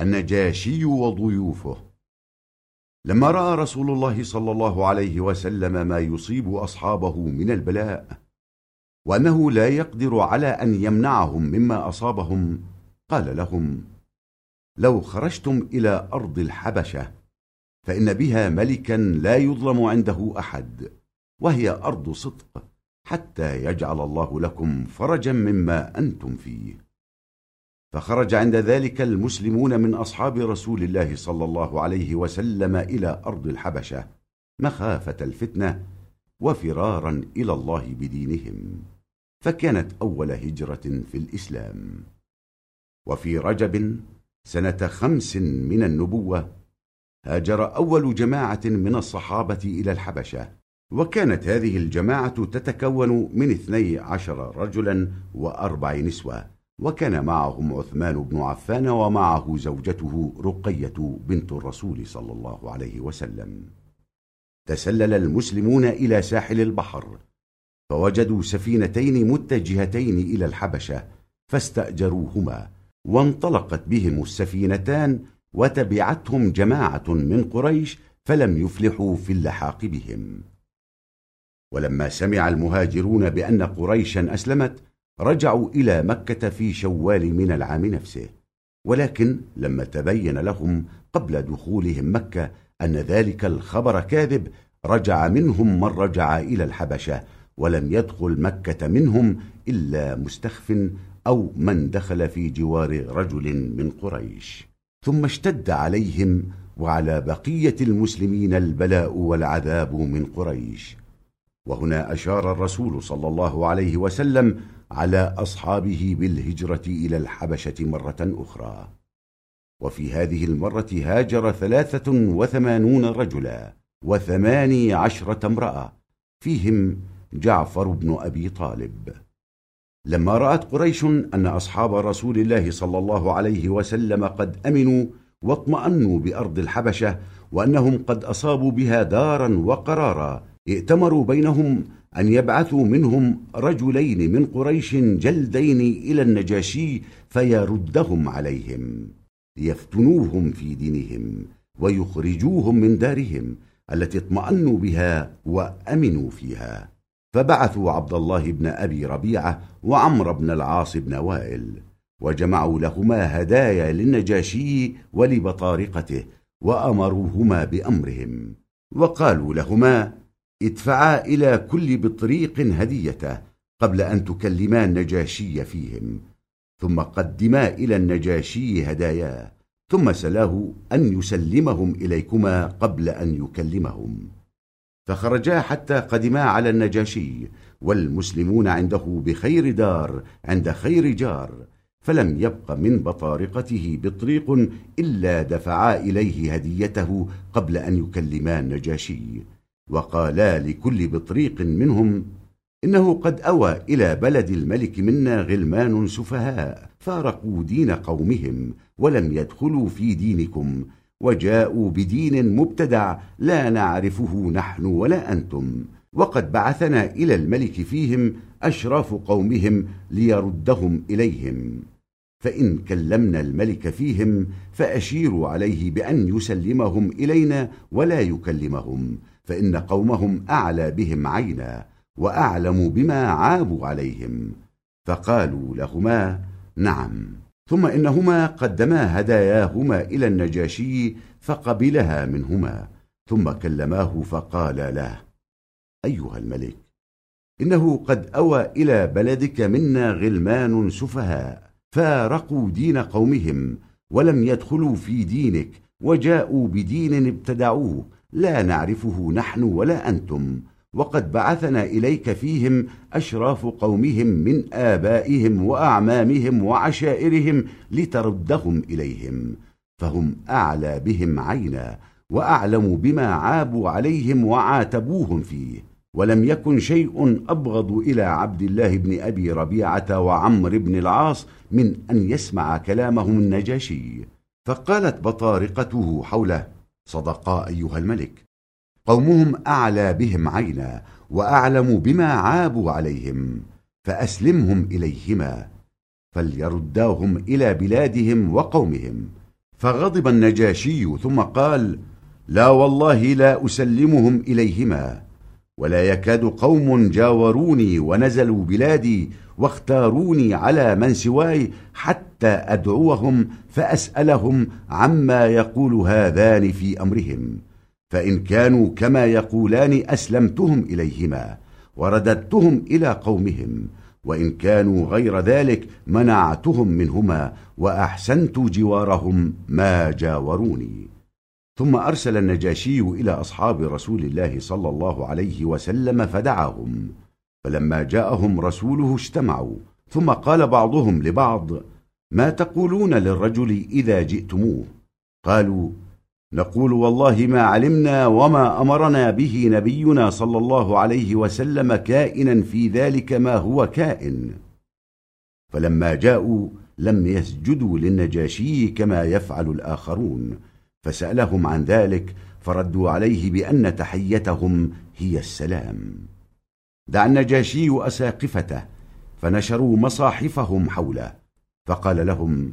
النجاشي وضيوفه. لما رأى رسول الله صلى الله عليه وسلم ما يصيب أصحابه من البلاء وأنه لا يقدر على أن يمنعهم مما أصابهم قال لهم لو خرجتم إلى أرض الحبشة فإن بها ملكا لا يظلم عنده أحد وهي أرض صدق حتى يجعل الله لكم فرجا مما أنتم فيه. فخرج عند ذلك المسلمون من أصحاب رسول الله صلى الله عليه وسلم إلى أرض الحبشة مخافة الفتنة وفرارا إلى الله بدينهم فكانت أول هجرة في الإسلام. وفي رجب سنة خمس من النبوة هاجر أول جماعة من الصحابة إلى الحبشة وكانت هذه الجماعة تتكون من اثني عشر رجلا وأربع نسوة. وكان معهم عثمان بن عفان ومعه زوجته رقية بنت الرسول صلى الله عليه وسلم. تسلل المسلمون إلى ساحل البحر فوجدوا سفينتين متجهتين إلى الحبشة فاستأجروهما وانطلقت بهم السفينتان وتبعتهم جماعة من قريش فلم يفلحوا في اللحاق بهم. ولما سمع المهاجرون بأن قريشا أسلمت رجعوا إلى مكة في شوال من العام نفسه ولكن لما تبين لهم قبل دخولهم مكة أن ذلك الخبر كاذب رجع منهم من رجع إلى الحبشة ولم يدخل مكة منهم إلا مستخف أو من دخل في جوار رجل من قريش. ثم اشتد عليهم وعلى بقية المسلمين البلاء والعذاب من قريش. وهنا أشار الرسول صلى الله عليه وسلم على أصحابه بالهجرة إلى الحبشة مرة أخرى. وفي هذه المرة هاجر ثلاثة وثمانون رجلا وثماني عشرة امرأة فيهم جعفر بن أبي طالب. لما رأت قريش أن أصحاب رسول الله صلى الله عليه وسلم قد أمنوا واطمأنوا بأرض الحبشة وأنهم قد أصابوا بها دارا وقرارا ائتمروا بينهم أن يبعثوا منهم رجلين من قريش جلدين إلى النجاشي فيردهم عليهم ليفتنوهم في دينهم ويخرجوهم من دارهم التي اطمأنوا بها وأمنوا فيها. فبعثوا عبد الله بن أبي ربيعة وعمر بن العاص بن وائل وجمعوا لهما هدايا للنجاشي ولبطارقته وأمروهما بأمرهم وقالوا لهما ادفعا إلى كل بطريق هديته قبل أن تكلما النجاشي فيهم ثم قدما إلى النجاشي هداياه ثم سلاه أن يسلمهم إليكما قبل أن يكلمهم. فخرجا حتى قدما على النجاشي والمسلمون عنده بخير دار عند خير جار فلم يبق من بطارقته بطريق إلا دفعا إليه هديته قبل أن يكلما النجاشي. وقالا لكل بطريق منهم إنه قد أوى إلى بلد الملك منا غلمان سفهاء فارقوا دين قومهم ولم يدخلوا في دينكم وجاءوا بدين مبتدع لا نعرفه نحن ولا أنتم وقد بعثنا إلى الملك فيهم أشراف قومهم ليردهم إليهم فإن كلمنا الملك فيهم فأشيروا عليه بأن يسلمهم إلينا ولا يكلمهم فإن قومهم أعلى بهم عينا وأعلم بما عابوا عليهم. فقالوا لهما نعم. ثم إنهما قدما هداياهما إلى النجاشي فقبلها منهما. ثم كلماه فقال له أيها الملك إنه قد أوى إلى بلدك منا غلمان سفهاء فارقوا دين قومهم ولم يدخلوا في دينك وجاءوا بدين ابتدعوه. لا نعرفه نحن ولا أنتم وقد بعثنا إليك فيهم أشراف قومهم من آبائهم وأعمامهم وعشائرهم لتردهم إليهم فهم أعلى بهم عينا وأعلم بما عابوا عليهم وعاتبوهم فيه ولم يكن شيء أبغض إلى عبد الله بن أبي ربيعة وعمر بن العاص من أن يسمع كلامهم النجاشي. فقالت بطارقته حوله صدقا أيها الملك. قومهم أعلى بهم عينا وأعلم بما عابوا عليهم فأسلمهم إليهما فليرداهم إلى بلادهم وقومهم. فغضب النجاشي ثم قال لا والله لا أسلمهم إليهما ولا يكاد قوم جاوروني ونزلوا بلادي واختاروني على من سواي حتى أدعوهم فأسألهم عما يقول هذان في أمرهم. فإن كانوا كما يقولان أسلمتهم إليهما ورددتهم إلى قومهم. وإن كانوا غير ذلك منعتهم منهما وأحسنت جوارهم ما جاوروني. ثم أرسل النجاشي إلى أصحاب رسول الله صلى الله عليه وسلم فدعاهم. فلما جاءهم رسوله اجتمعوا. ثم قال بعضهم لبعض ما تقولون للرجل إذا جئتموه؟ قالوا نقول والله ما علمنا وما أمرنا به نبينا صلى الله عليه وسلم كائنا في ذلك ما هو كائن. فلما جاءوا لم يسجدوا للنجاشي كما يفعل الآخرون. فسألهم عن ذلك فردوا عليه بأن تحيتهم هي السلام. دعا النجاشي أساقفته فنشروا مصاحفهم حوله فقال لهم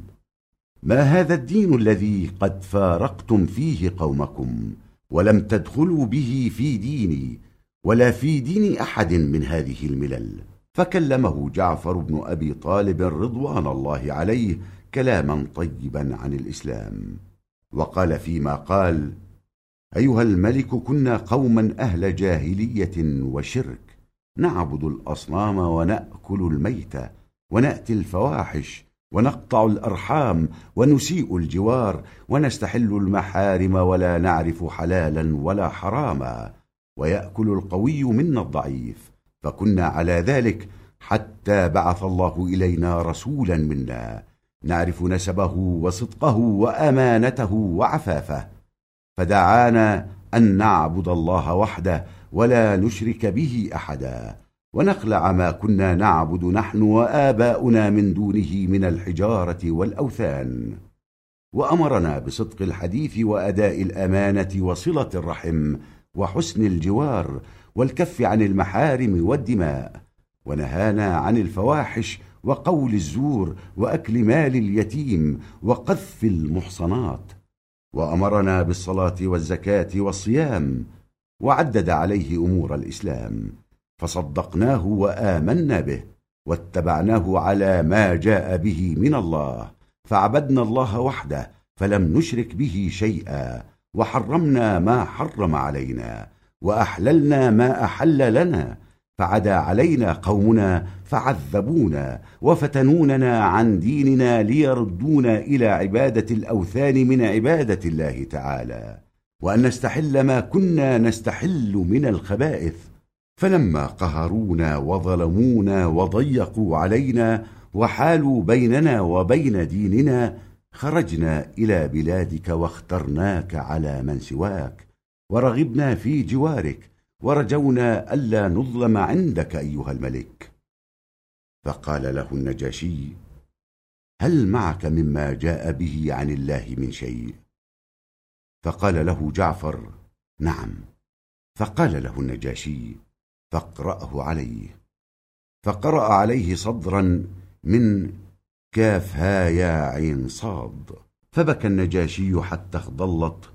ما هذا الدين الذي قد فارقتم فيه قومكم ولم تدخلوا به في ديني ولا في دين أحد من هذه الملل فكلمه جعفر بن أبي طالب رضوان الله عليه كلاما طيبا عن الإسلام. وقال فيما قال أيها الملك كنا قوما أهل جاهلية وشرك نعبد الأصنام ونأكل الميت ونأتي الفواحش ونقطع الأرحام ونسيء الجوار ونستحل المحارم ولا نعرف حلالا ولا حراما ويأكل القوي منا الضعيف فكنا على ذلك حتى بعث الله إلينا رسولا منا. نعرف نسبه وصدقه وأمانته وعفافه. فدعانا أن نعبد الله وحده ولا نشرك به أحدا. ونخلع ما كنا نعبد نحن وآباؤنا من دونه من الحجارة والأوثان. وأمرنا بصدق الحديث وأداء الأمانة وصلة الرحم وحسن الجوار والكف عن المحارم والدماء. ونهانا عن الفواحش وقول الزور وأكل مال اليتيم وقذف المحصنات. وأمرنا بالصلاة والزكاة والصيام وعدد عليه أمور الإسلام. فصدقناه وآمنا به واتبعناه على ما جاء به من الله. فعبدنا الله وحده فلم نشرك به شيئا. وحرمنا ما حرم علينا. وأحللنا ما أحل لنا. فعدا علينا قومنا فعذبونا وفتنوننا عن ديننا ليردونا إلى عبادة الأوثان من عبادة الله تعالى. وأن نستحل ما كنا نستحل من الخبائث. فلما قهرونا وظلمونا وضيقوا علينا وحالوا بيننا وبين ديننا خرجنا إلى بلادك واخترناك على من سواك ورغبنا في جوارك ورجونا ألا نظلم عندك أيها الملك. فقال له النجاشي هل معك مما جاء به عن الله من شيء؟ فقال له جعفر نعم. فقال له النجاشي فاقرأه عليه. فقرأ عليه صدرا من كاف ها يا عين صاد. فبكى النجاشي حتى اخضلت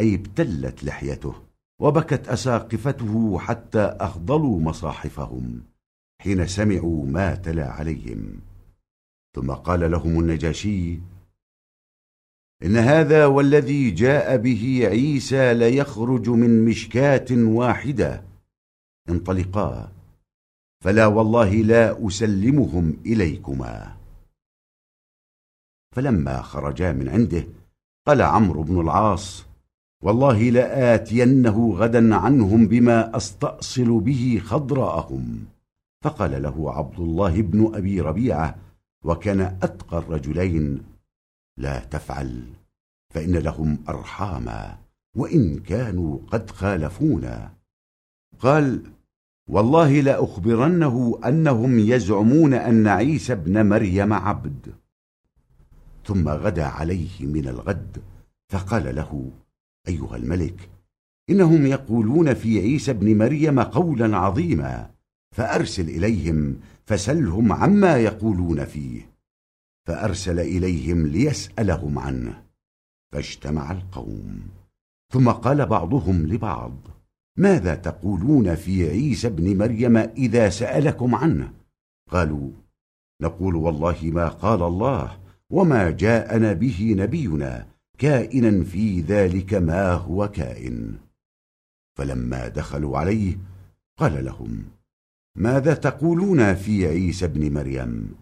أي ابتلت لحيته. وبكت أساقفته حتى أخضلوا مصاحفهم حين سمعوا ما تلا عليهم. ثم قال لهم النجاشي إن هذا والذي جاء به عيسى ليخرج من مشكاة واحدة انطلقا فلا والله لا أسلمهم إليكما. فلما خرجا من عنده قال عمرو بن العاص والله لآتينه غدا عنهم بما أستأصل به خضراءهم. فقال له عبد الله بن أبي ربيعة وكان أتقى الرجلين. لا تفعل فإن لهم أرحاما وإن كانوا قد خالفونا. قال والله لأخبرنه أنهم يزعمون أن عيسى ابن مريم عبد. ثم غدا عليه من الغد فقال له أيها الملك إنهم يقولون في عيسى ابن مريم قولا عظيما فأرسل إليهم فسلهم عما يقولون فيه. فأرسل إليهم ليسألهم عنه. فاجتمع القوم. ثم قال بعضهم لبعض ماذا تقولون في عيسى ابن مريم إذا سألكم عنه؟ قالوا نقول والله ما قال الله وما جاءنا به نبينا كائنا في ذلك ما هو كائن. فلما دخلوا عليه قال لهم ماذا تقولون في عيسى ابن مريم؟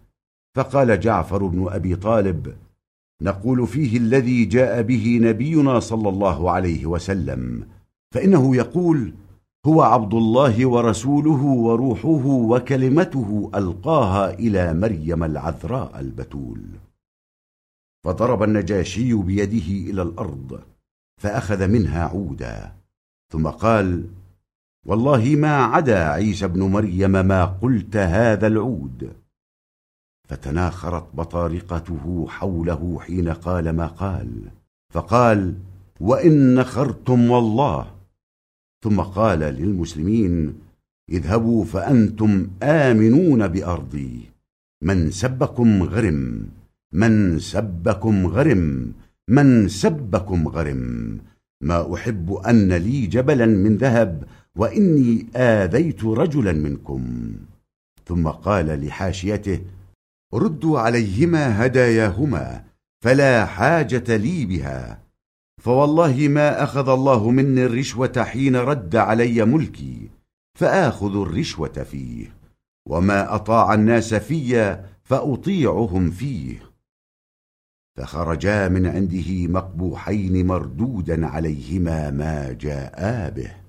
فقال جعفر بن أبي طالب نقول فيه الذي جاء به نبينا صلى الله عليه وسلم فإنه يقول هو عبد الله ورسوله وروحه وكلمته ألقاها إلى مريم العذراء البتول. فضرب النجاشي بيده إلى الأرض فأخذ منها عودا. ثم قال والله ما عدا عيسى بن مريم ما قلت هذا العود. فتناخرت بطارقته حوله حين قال ما قال فقال وإن نخرتم والله. ثم قال للمسلمين اذهبوا فأنتم آمنون بأرضي من سبكم غرم. من سبكم غرم من سبكم غرم. ما أحب أن لي جبلا من ذهب وإني آذيت رجلا منكم. ثم قال لحاشيته ردوا عليهما هداياهما فلا حاجة لي بها. فوالله ما أخذ الله مني الرشوة حين رد علي ملكي فآخذ الرشوة فيه. وما أطاع الناس في فأطيعهم فيه. فخرجا من عنده مقبوحين مردودا عليهما ما جاءا به.